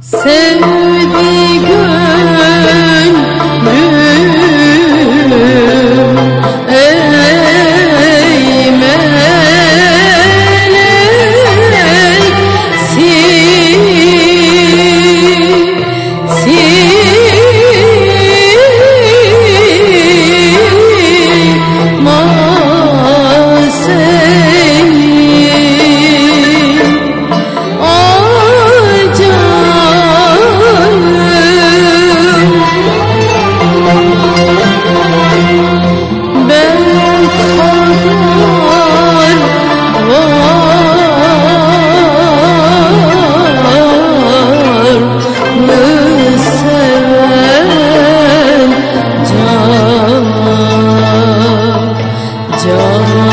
Sevdi 就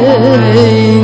嘿